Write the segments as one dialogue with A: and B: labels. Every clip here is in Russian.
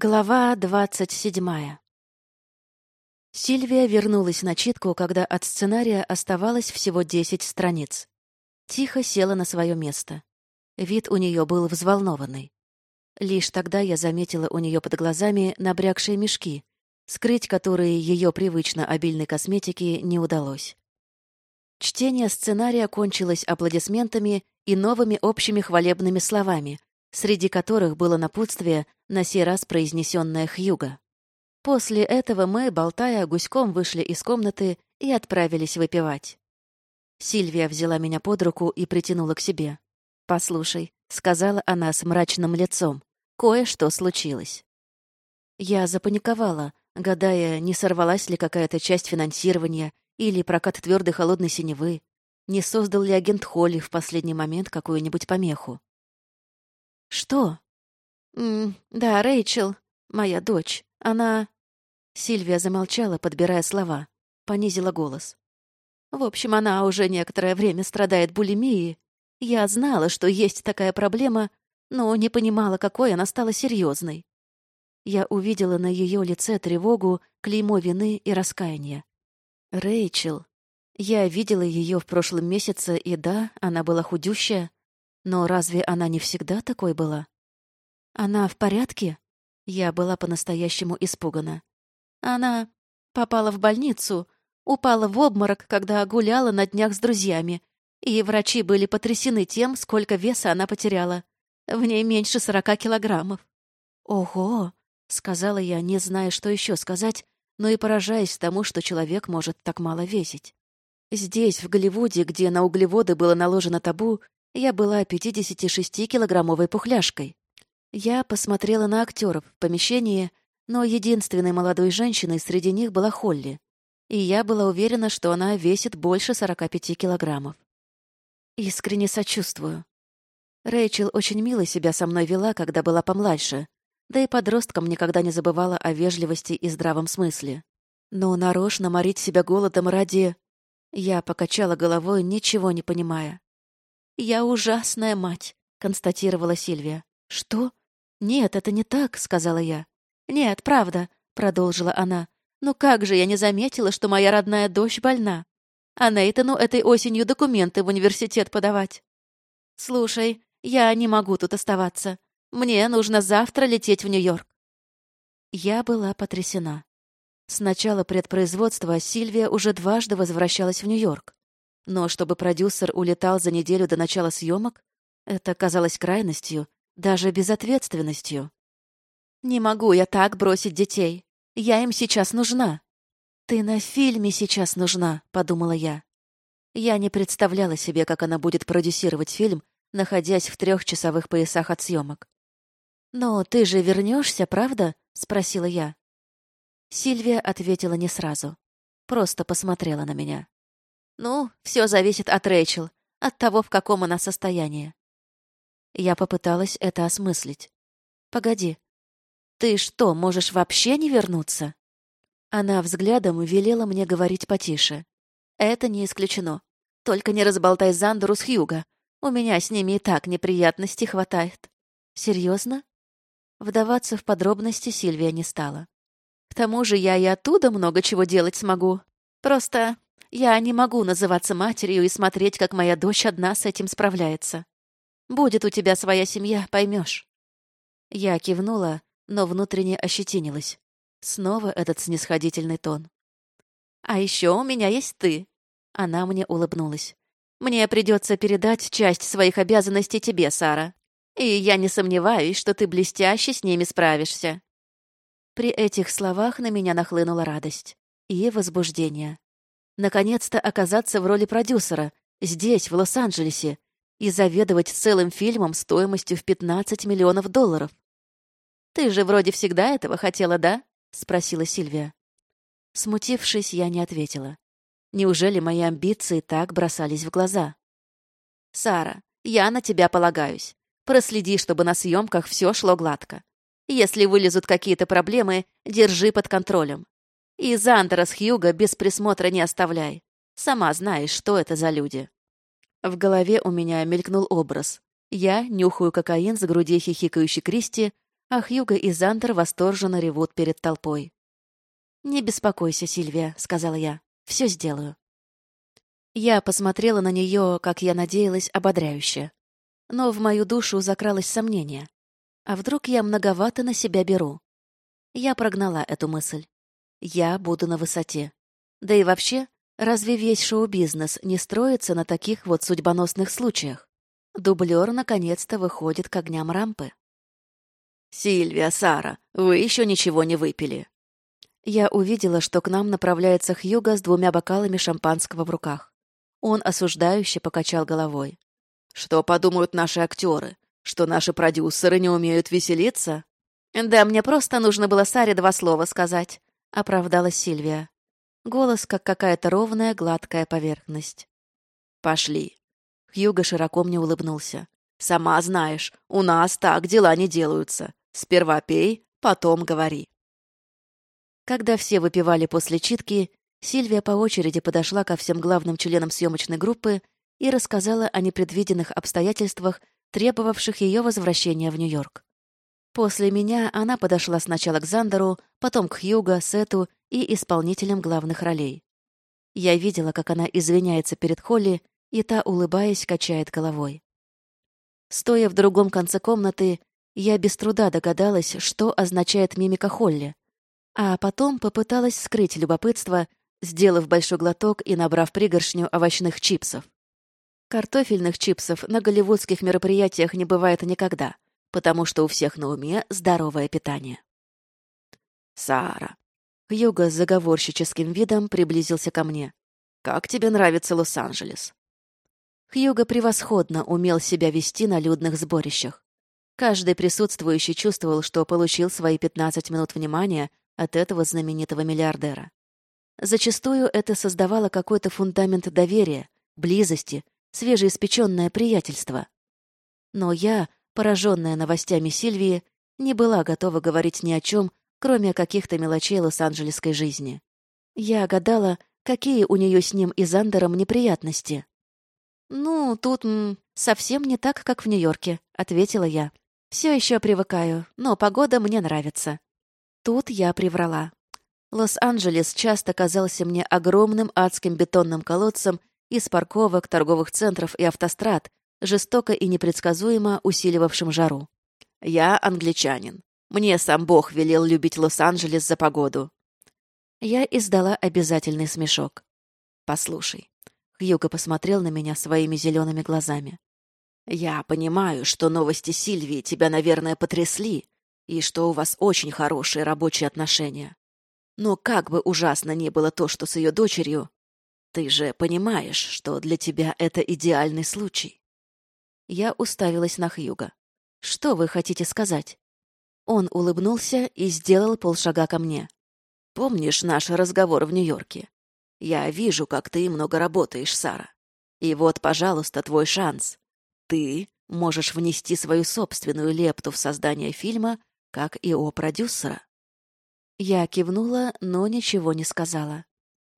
A: Глава двадцать седьмая Сильвия вернулась на читку, когда от сценария оставалось всего десять страниц. Тихо села на свое место. Вид у нее был взволнованный. Лишь тогда я заметила у нее под глазами набрякшие мешки, скрыть которые ее привычно обильной косметики не удалось. Чтение сценария кончилось аплодисментами и новыми общими хвалебными словами, среди которых было напутствие, на сей раз произнесенное Хьюга. После этого мы, болтая, гуськом вышли из комнаты и отправились выпивать. Сильвия взяла меня под руку и притянула к себе. «Послушай», — сказала она с мрачным лицом, — «кое-что случилось». Я запаниковала, гадая, не сорвалась ли какая-то часть финансирования или прокат твердой холодной синевы, не создал ли агент Холли в последний момент какую-нибудь помеху. «Что?» «М «Да, Рэйчел, моя дочь, она...» Сильвия замолчала, подбирая слова, понизила голос. «В общем, она уже некоторое время страдает булимией. Я знала, что есть такая проблема, но не понимала, какой она стала серьезной. Я увидела на ее лице тревогу, клеймо вины и раскаяния. Рэйчел. Я видела ее в прошлом месяце, и да, она была худющая, но разве она не всегда такой была? Она в порядке? Я была по-настоящему испугана. Она попала в больницу, упала в обморок, когда гуляла на днях с друзьями, и врачи были потрясены тем, сколько веса она потеряла. В ней меньше сорока килограммов. «Ого!» — сказала я, не зная, что еще сказать, но и поражаясь тому, что человек может так мало весить. Здесь, в Голливуде, где на углеводы было наложено табу, я была 56-килограммовой пухляшкой. Я посмотрела на актеров в помещении, но единственной молодой женщиной среди них была Холли, и я была уверена, что она весит больше 45 килограммов. Искренне сочувствую. Рэйчел очень мило себя со мной вела, когда была помладше, да и подростком никогда не забывала о вежливости и здравом смысле. Но нарочно морить себя голодом ради... Я покачала головой, ничего не понимая. «Я ужасная мать», — констатировала Сильвия. «Что? Нет, это не так», — сказала я. «Нет, правда», — продолжила она. «Ну как же я не заметила, что моя родная дочь больна? А Нейтану этой осенью документы в университет подавать. Слушай, я не могу тут оставаться. Мне нужно завтра лететь в Нью-Йорк». Я была потрясена. С начала предпроизводства Сильвия уже дважды возвращалась в Нью-Йорк. Но чтобы продюсер улетал за неделю до начала съемок, это казалось крайностью, даже безответственностью. «Не могу я так бросить детей. Я им сейчас нужна». «Ты на фильме сейчас нужна», — подумала я. Я не представляла себе, как она будет продюсировать фильм, находясь в трехчасовых поясах от съемок. «Но ты же вернешься, правда?» — спросила я. Сильвия ответила не сразу. Просто посмотрела на меня. Ну, все зависит от Рэйчел, от того, в каком она состоянии. Я попыталась это осмыслить. Погоди. Ты что, можешь вообще не вернуться? Она взглядом велела мне говорить потише. Это не исключено. Только не разболтай Зандеру с Хьюга. У меня с ними и так неприятностей хватает. Серьезно? Вдаваться в подробности Сильвия не стала. К тому же я и оттуда много чего делать смогу. Просто я не могу называться матерью и смотреть, как моя дочь одна с этим справляется. Будет у тебя своя семья, поймешь. Я кивнула, но внутренне ощетинилась. Снова этот снисходительный тон. «А еще у меня есть ты». Она мне улыбнулась. «Мне придется передать часть своих обязанностей тебе, Сара. И я не сомневаюсь, что ты блестяще с ними справишься». При этих словах на меня нахлынула радость и возбуждение наконец-то оказаться в роли продюсера, здесь, в Лос-Анджелесе, и заведовать целым фильмом стоимостью в 15 миллионов долларов. «Ты же вроде всегда этого хотела, да?» — спросила Сильвия. Смутившись, я не ответила. Неужели мои амбиции так бросались в глаза? «Сара, я на тебя полагаюсь. Проследи, чтобы на съемках все шло гладко. Если вылезут какие-то проблемы, держи под контролем. И Зандера с Хьюга без присмотра не оставляй. Сама знаешь, что это за люди. В голове у меня мелькнул образ. Я нюхаю кокаин с груди хихикающей Кристи, а Хьюго и Зандер восторженно ревут перед толпой. «Не беспокойся, Сильвия», — сказала я. «Все сделаю». Я посмотрела на нее, как я надеялась, ободряюще. Но в мою душу закралось сомнение. А вдруг я многовато на себя беру? Я прогнала эту мысль. Я буду на высоте. Да и вообще, разве весь шоу-бизнес не строится на таких вот судьбоносных случаях? Дублер наконец-то выходит к огням рампы.
B: «Сильвия, Сара, вы еще ничего не выпили».
A: Я увидела, что к нам направляется Хьюго с двумя бокалами шампанского в руках. Он осуждающе покачал головой.
B: «Что подумают наши актеры? Что наши продюсеры не умеют веселиться?»
A: «Да, мне просто нужно было Саре два слова сказать», — оправдалась Сильвия. Голос, как какая-то ровная, гладкая поверхность.
B: «Пошли».
A: Хьюго широко мне улыбнулся.
B: «Сама знаешь, у нас так дела не делаются. Сперва пей, потом говори».
A: Когда все выпивали после читки, Сильвия по очереди подошла ко всем главным членам съемочной группы и рассказала о непредвиденных обстоятельствах, требовавших ее возвращения в Нью-Йорк. После меня она подошла сначала к Зандеру, потом к Хьюго, Сету и исполнителям главных ролей. Я видела, как она извиняется перед Холли, и та, улыбаясь, качает головой. Стоя в другом конце комнаты, я без труда догадалась, что означает мимика Холли, а потом попыталась скрыть любопытство, сделав большой глоток и набрав пригоршню овощных чипсов. Картофельных чипсов на голливудских мероприятиях не бывает никогда — потому что у всех на уме здоровое питание.
B: «Сара».
A: Хьюго с заговорщическим видом приблизился ко мне.
B: «Как тебе нравится Лос-Анджелес?»
A: Хьюго превосходно умел себя вести на людных сборищах. Каждый присутствующий чувствовал, что получил свои 15 минут внимания от этого знаменитого миллиардера. Зачастую это создавало какой-то фундамент доверия, близости, свежеиспеченное приятельство. Но я, пораженная новостями Сильвии, не была готова говорить ни о чем, кроме каких-то мелочей лос-анджелесской жизни. Я гадала, какие у нее с ним и Зандером неприятности. «Ну, тут м, совсем не так, как в Нью-Йорке», — ответила я. «Все еще привыкаю, но погода мне нравится». Тут я приврала. Лос-Анджелес часто казался мне огромным адским бетонным колодцем из парковок, торговых центров и автострад, жестоко и непредсказуемо усиливавшим жару.
B: «Я англичанин. Мне сам Бог велел любить Лос-Анджелес за погоду».
A: Я издала обязательный смешок. «Послушай». Хьюго посмотрел на меня своими зелеными глазами.
B: «Я понимаю, что новости Сильвии тебя, наверное, потрясли, и что у вас очень хорошие рабочие отношения. Но как бы ужасно ни было то, что с ее дочерью, ты же понимаешь, что для тебя это идеальный случай.
A: Я уставилась на Хьюга. «Что вы хотите сказать?» Он улыбнулся и сделал полшага ко мне.
B: «Помнишь наш разговор в Нью-Йорке? Я вижу, как ты много работаешь, Сара. И вот, пожалуйста, твой шанс. Ты можешь внести свою собственную лепту в создание фильма, как и о продюсера».
A: Я кивнула, но ничего не сказала.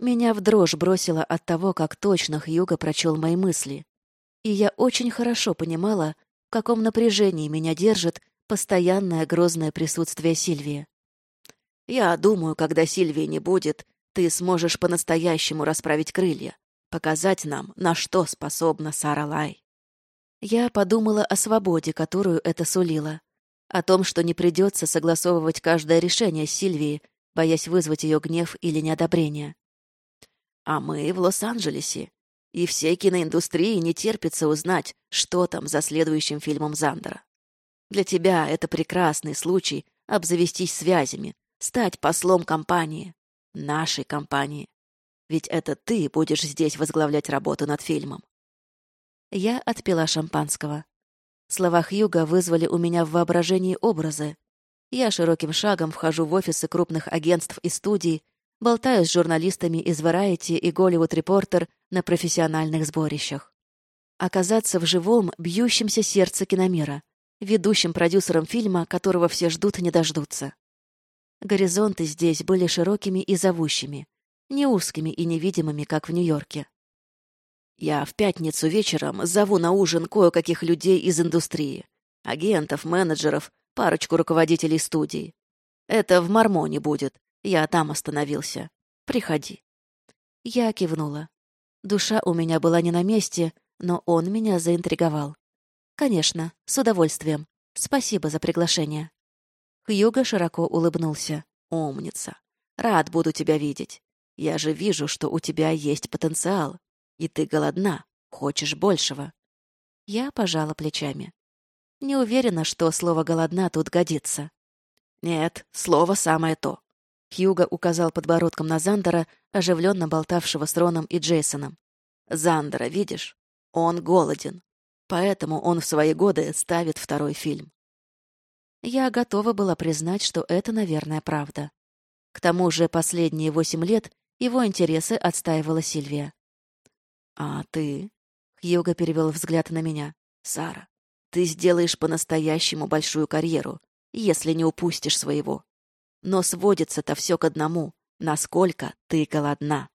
A: Меня в дрожь бросило от того, как точно Хьюго прочел мои мысли. И я очень хорошо понимала, в каком напряжении меня держит постоянное грозное присутствие Сильвии.
B: «Я думаю, когда Сильвии не будет, ты сможешь по-настоящему расправить крылья, показать нам, на что способна Сара Лай».
A: Я подумала о свободе, которую это сулило, о том, что не придется согласовывать каждое решение с Сильвией, боясь вызвать ее гнев или неодобрение.
B: «А мы в Лос-Анджелесе, и всей киноиндустрии не терпится узнать, что там за следующим фильмом Зандера. Для тебя это прекрасный случай обзавестись связями, стать послом компании, нашей компании. Ведь это ты будешь здесь возглавлять работу над фильмом.
A: Я отпила шампанского. Слова Хьюга вызвали у меня в воображении образы. Я широким шагом вхожу в офисы крупных агентств и студий, болтаю с журналистами из Variety и Голливуд Reporter на профессиональных сборищах. Оказаться в живом, бьющемся сердце киномира, ведущим продюсером фильма, которого все ждут и не дождутся. Горизонты здесь были широкими и зовущими, не узкими и невидимыми, как в Нью-Йорке.
B: Я в пятницу вечером зову на ужин кое-каких людей из индустрии. Агентов, менеджеров, парочку руководителей студий. Это в Мармоне будет. Я там остановился. Приходи».
A: Я кивнула. Душа у меня была не на месте, но он меня заинтриговал. «Конечно, с удовольствием. Спасибо за приглашение». Хьюго широко улыбнулся.
B: «Умница. Рад буду тебя видеть. Я же вижу, что у тебя есть потенциал. И ты голодна, хочешь большего».
A: Я пожала плечами. Не уверена, что слово «голодна» тут годится.
B: «Нет, слово самое то». Хьюго указал подбородком на Зандера, оживленно болтавшего с Роном и Джейсоном. «Зандера, видишь? Он голоден. Поэтому он в свои годы ставит второй фильм».
A: Я готова была признать, что это, наверное, правда. К тому же последние восемь лет его интересы отстаивала Сильвия.
B: «А ты?» — Хьюго перевел взгляд на меня. «Сара, ты сделаешь по-настоящему большую карьеру, если не упустишь своего. Но сводится-то все к одному. Насколько ты голодна.